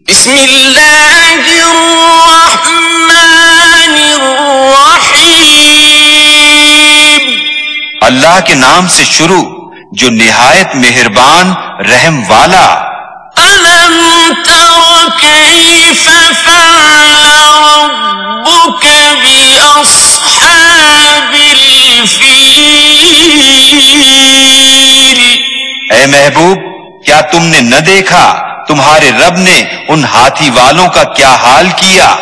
بسم الله الرحمن الرحيم. اللہ کے نام سے شروع جو نہایت مہربان رحم والا۔ ألم تر كيف فعل ربك بأصحاب الفيل؟ اے محبوب کیا تم نے نہ دیکھا تمہارے رب نے ان ہاتھی والوں کا کیا حال کیا؟